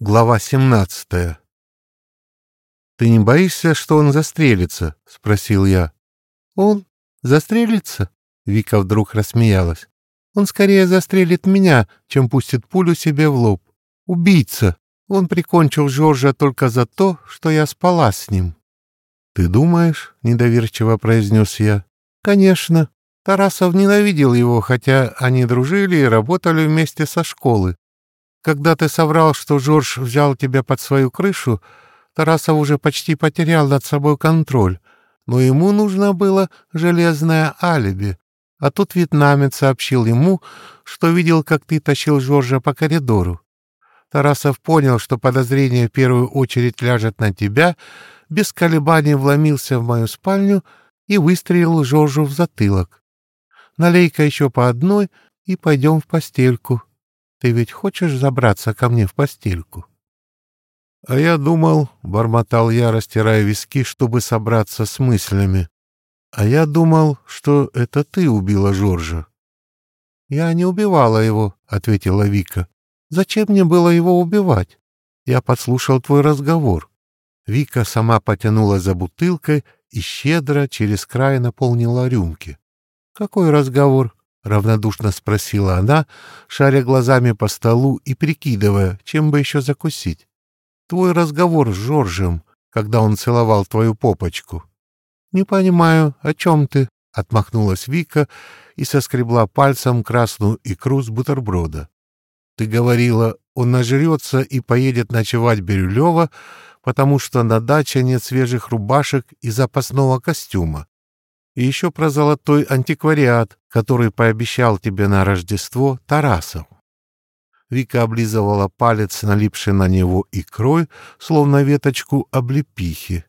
Глава 17 «Ты не боишься, что он застрелится?» — спросил я. «Он застрелится?» — Вика вдруг рассмеялась. «Он скорее застрелит меня, чем пустит пулю себе в лоб. Убийца! Он прикончил Жоржа только за то, что я спала с ним». «Ты думаешь?» — недоверчиво произнес я. «Конечно. Тарасов ненавидел его, хотя они дружили и работали вместе со школы. Когда ты соврал, что Жорж взял тебя под свою крышу, Тарасов уже почти потерял над собой контроль, но ему нужно было железное алиби. А тут вьетнамец сообщил ему, что видел, как ты тащил Жоржа по коридору. Тарасов понял, что подозрение в первую очередь ляжет на тебя, без колебаний вломился в мою спальню и выстрелил Жоржу в затылок. Налей-ка еще по одной и пойдем в постельку. Ты ведь хочешь забраться ко мне в постельку? — А я думал, — бормотал я, растирая виски, чтобы собраться с мыслями, — а я думал, что это ты убила Жоржа. — Я не убивала его, — ответила Вика. — Зачем мне было его убивать? Я подслушал твой разговор. Вика сама потянула за бутылкой и щедро через край наполнила рюмки. — Какой разговор? — равнодушно спросила она, шаря глазами по столу и прикидывая, чем бы еще закусить. «Твой разговор с Жоржем, когда он целовал твою попочку». «Не понимаю, о чем ты?» — отмахнулась Вика и соскребла пальцем красную икру с бутерброда. «Ты говорила, он нажрется и поедет ночевать Бирюлева, потому что на даче нет свежих рубашек и запасного костюма и еще про золотой антиквариат, который пообещал тебе на Рождество Тарасов. Вика облизывала палец, налипший на него икрой, словно веточку облепихи.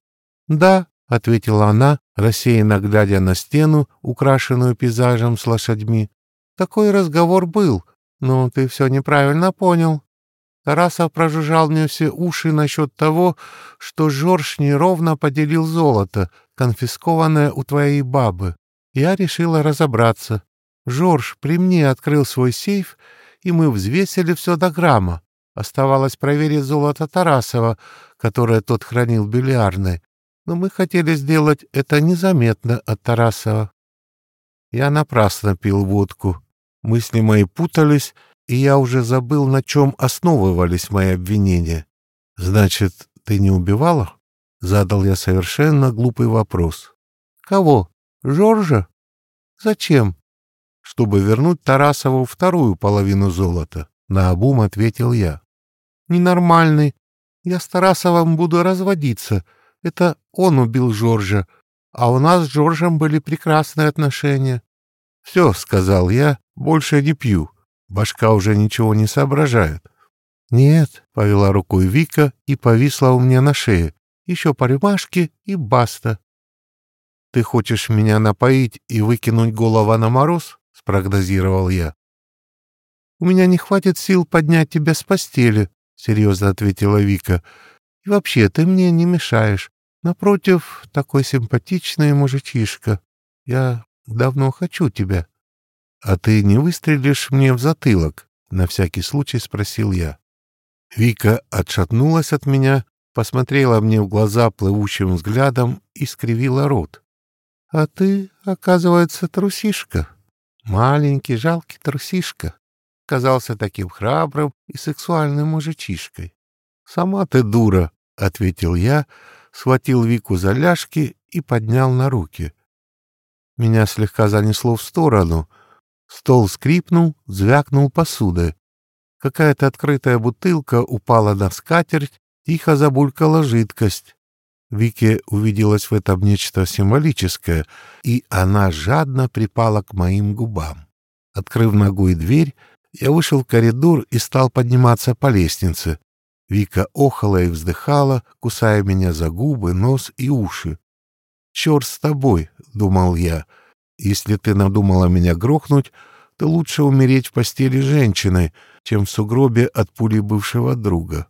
«Да», — ответила она, рассеянно глядя на стену, украшенную пейзажем с лошадьми. «Такой разговор был, но ты все неправильно понял. Тарасов прожужжал мне все уши насчет того, что Жорж неровно поделил золото, конфискованное у твоей бабы. Я решила разобраться. Жорж при мне открыл свой сейф, и мы взвесили все до грамма. Оставалось проверить золото Тарасова, которое тот хранил в бильярдной, но мы хотели сделать это незаметно от Тарасова. Я напрасно пил водку. Мысли мои путались, и я уже забыл, на чем основывались мои обвинения. «Значит, ты не убивала?» — задал я совершенно глупый вопрос. «Кого? Жоржа? Зачем?» «Чтобы вернуть Тарасову вторую половину золота», — наобум ответил я. «Ненормальный. Я с Тарасовым буду разводиться. Это он убил Жоржа, а у нас с Жоржем были прекрасные отношения». «Все», — сказал я, — «больше не пью. Башка уже ничего не соображает. «Нет», — повела рукой Вика и повисла у меня на шее. «Еще по рюмашке и баста». «Ты хочешь меня напоить и выкинуть голова на мороз?» — спрогнозировал я. «У меня не хватит сил поднять тебя с постели», — серьезно ответила Вика. «И вообще, ты мне не мешаешь. Напротив, такой симпатичный мужичишка. Я давно хочу тебя». «А ты не выстрелишь мне в затылок?» — на всякий случай спросил я. Вика отшатнулась от меня, посмотрела мне в глаза плывущим взглядом и скривила рот. «А ты, оказывается, трусишка. Маленький, жалкий трусишка. Казался таким храбрым и сексуальным мужичишкой. «Сама ты дура», — ответил я, схватил Вику за ляжки и поднял на руки. Меня слегка занесло в сторону — Стол скрипнул, звякнул посудой. Какая-то открытая бутылка упала на скатерть, тихо забулькала жидкость. Вике увиделось в этом нечто символическое, и она жадно припала к моим губам. Открыв ногой дверь, я вышел в коридор и стал подниматься по лестнице. Вика охала и вздыхала, кусая меня за губы, нос и уши. «Черт с тобой!» — думал я — если ты надумала меня грохнуть, то лучше умереть в постели женщиной, чем в сугробе от пули бывшего друга.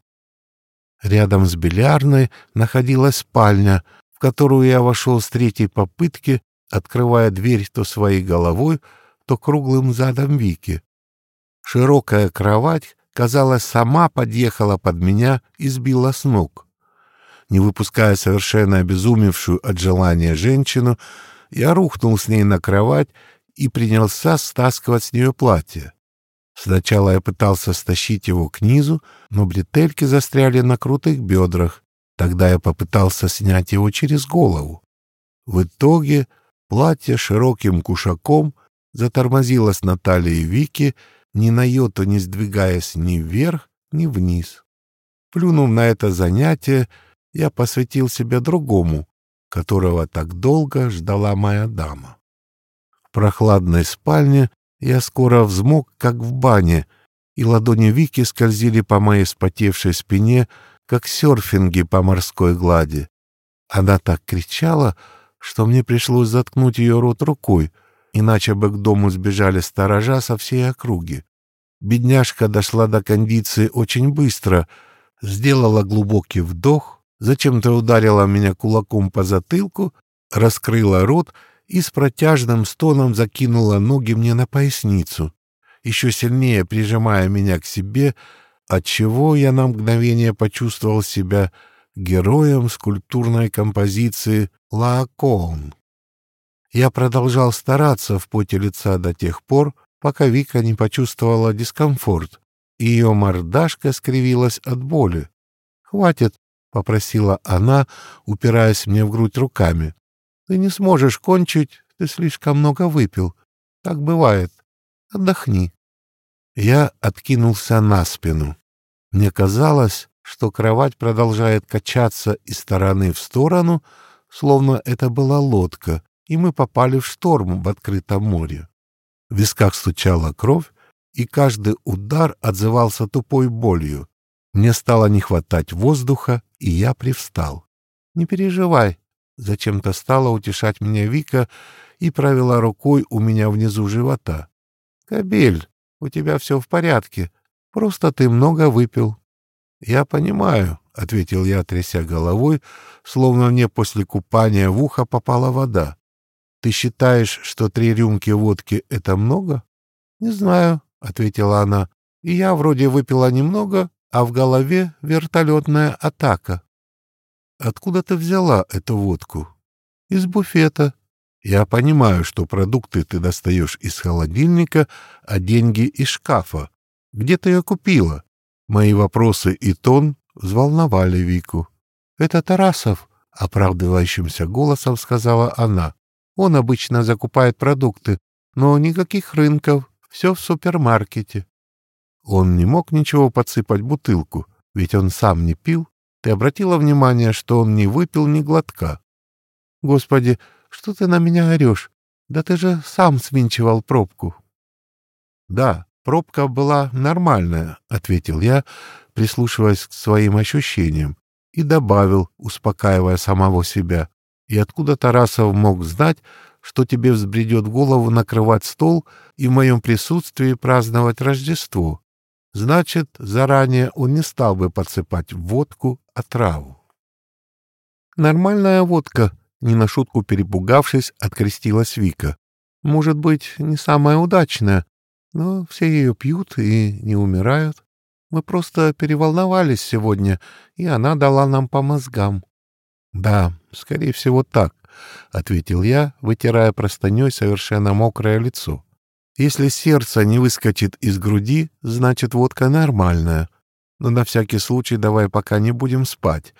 Рядом с бильярдной находилась спальня, в которую я вошел с третьей попытки, открывая дверь то своей головой, то круглым задом Вики. Широкая кровать, казалось, сама подъехала под меня и сбила с ног. Не выпуская совершенно обезумевшую от желания женщину, я рухнул с ней на кровать и принялся стаскивать с нее платье. Сначала я пытался стащить его к низу, но бретельки застряли на крутых бедрах. Тогда я попытался снять его через голову. В итоге платье широким кушаком затормозилось на талии Вики, ни на йоту не сдвигаясь ни вверх, ни вниз. Плюнув на это занятие, я посвятил себя другому, которого так долго ждала моя дама. В прохладной спальне я скоро взмок, как в бане, и ладони Вики скользили по моей спотевшей спине, как серфинги по морской глади. Она так кричала, что мне пришлось заткнуть ее рот рукой, иначе бы к дому сбежали сторожа со всей округи. Бедняжка дошла до кондиции очень быстро, сделала глубокий вдох, зачем-то ударила меня кулаком по затылку, раскрыла рот и с протяжным стоном закинула ноги мне на поясницу, еще сильнее прижимая меня к себе, отчего я на мгновение почувствовал себя героем скульптурной композиции «Лаокоон». Я продолжал стараться в поте лица до тех пор, пока Вика не почувствовала дискомфорт, и ее мордашка скривилась от боли. «Хватит», — попросила она, упираясь мне в грудь руками. Ты не сможешь кончить, ты слишком много выпил. Так бывает. Отдохни. Я откинулся на спину. Мне казалось, что кровать продолжает качаться из стороны в сторону, словно это была лодка, и мы попали в шторм в открытом море. В висках стучала кровь, и каждый удар отзывался тупой болью. Мне стало не хватать воздуха, и я привстал. «Не переживай, Зачем-то стала утешать меня Вика и провела рукой у меня внизу живота. «Кобель, у тебя все в порядке. Просто ты много выпил». «Я понимаю», — ответил я, тряся головой, словно мне после купания в ухо попала вода. «Ты считаешь, что три рюмки водки — это много?» «Не знаю», — ответила она. «И я вроде выпила немного, а в голове вертолетная атака». Откуда ты взяла эту водку? Из буфета. Я понимаю, что продукты ты достаешь из холодильника, а деньги из шкафа. Где ты ее купила? Мои вопросы и тон взволновали Вику. Это Тарасов, оправдывающимся голосом сказала она. Он обычно закупает продукты, но никаких рынков, все в супермаркете. Он не мог ничего подсыпать бутылку, ведь он сам не пил ты обратила внимание, что он не выпил ни глотка? Господи, что ты на меня орешь? Да ты же сам свинчивал пробку. Да, пробка была нормальная, ответил я, прислушиваясь к своим ощущениям, и добавил, успокаивая самого себя. И откуда Тарасов мог знать, что тебе взбредет голову накрывать стол и в моем присутствии праздновать Рождество? Значит, заранее он не стал бы подсыпать водку отраву. «Нормальная водка», — не на шутку перепугавшись, открестилась Вика. «Может быть, не самая удачная, но все ее пьют и не умирают. Мы просто переволновались сегодня, и она дала нам по мозгам». «Да, скорее всего, так», — ответил я, вытирая простыней совершенно мокрое лицо. Если сердце не выскочит из груди, значит, водка нормальная. Но на всякий случай давай пока не будем спать.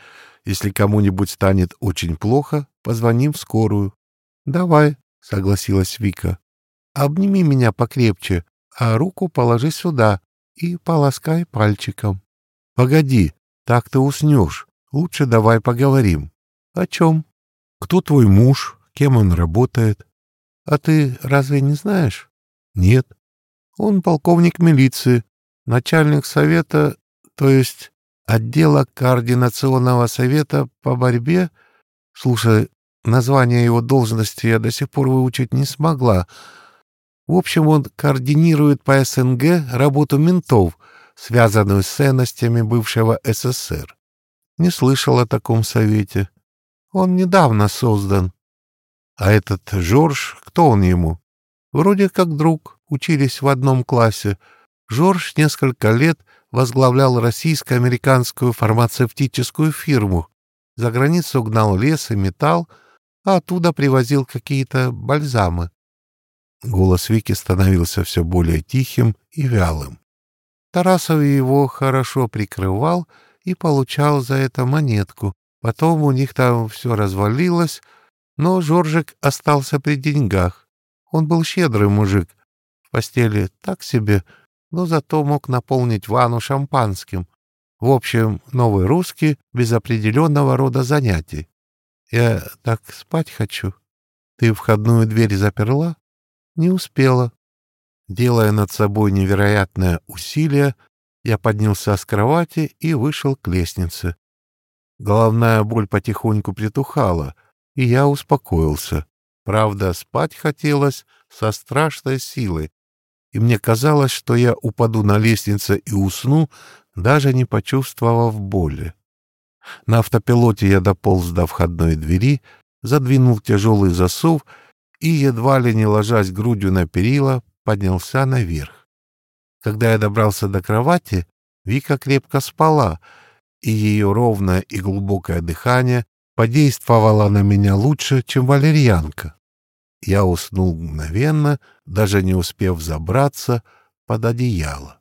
Если кому-нибудь станет очень плохо, позвоним в скорую. — Давай, — согласилась Вика. — Обними меня покрепче, а руку положи сюда и полоскай пальчиком. — Погоди, так ты уснешь. Лучше давай поговорим. — О чем? — Кто твой муж? Кем он работает? — А ты разве не знаешь? Нет. Он полковник милиции, начальник совета, то есть отдела координационного совета по борьбе. Слушай, название его должности я до сих пор выучить не смогла. В общем, он координирует по СНГ работу ментов, связанную с ценностями бывшего СССР. Не слышал о таком совете. Он недавно создан. А этот Жорж, кто он ему? Вроде как друг, учились в одном классе. Жорж несколько лет возглавлял российско-американскую фармацевтическую фирму. За границу гнал лес и металл, а оттуда привозил какие-то бальзамы. Голос Вики становился все более тихим и вялым. Тарасов его хорошо прикрывал и получал за это монетку. Потом у них там все развалилось, но Жоржик остался при деньгах. Он был щедрый мужик. В постели так себе, но зато мог наполнить ванну шампанским. В общем, новый русский без определенного рода занятий. Я так спать хочу. Ты входную дверь заперла? Не успела. Делая над собой невероятное усилие, я поднялся с кровати и вышел к лестнице. Головная боль потихоньку притухала, и я успокоился. Правда, спать хотелось со страшной силой, и мне казалось, что я упаду на лестнице и усну, даже не почувствовав боли. На автопилоте я дополз до входной двери, задвинул тяжелый засов и, едва ли не ложась грудью на перила, поднялся наверх. Когда я добрался до кровати, Вика крепко спала, и ее ровное и глубокое дыхание подействовало на меня лучше, чем валерьянка. Я уснул мгновенно, даже не успев забраться под одеяло.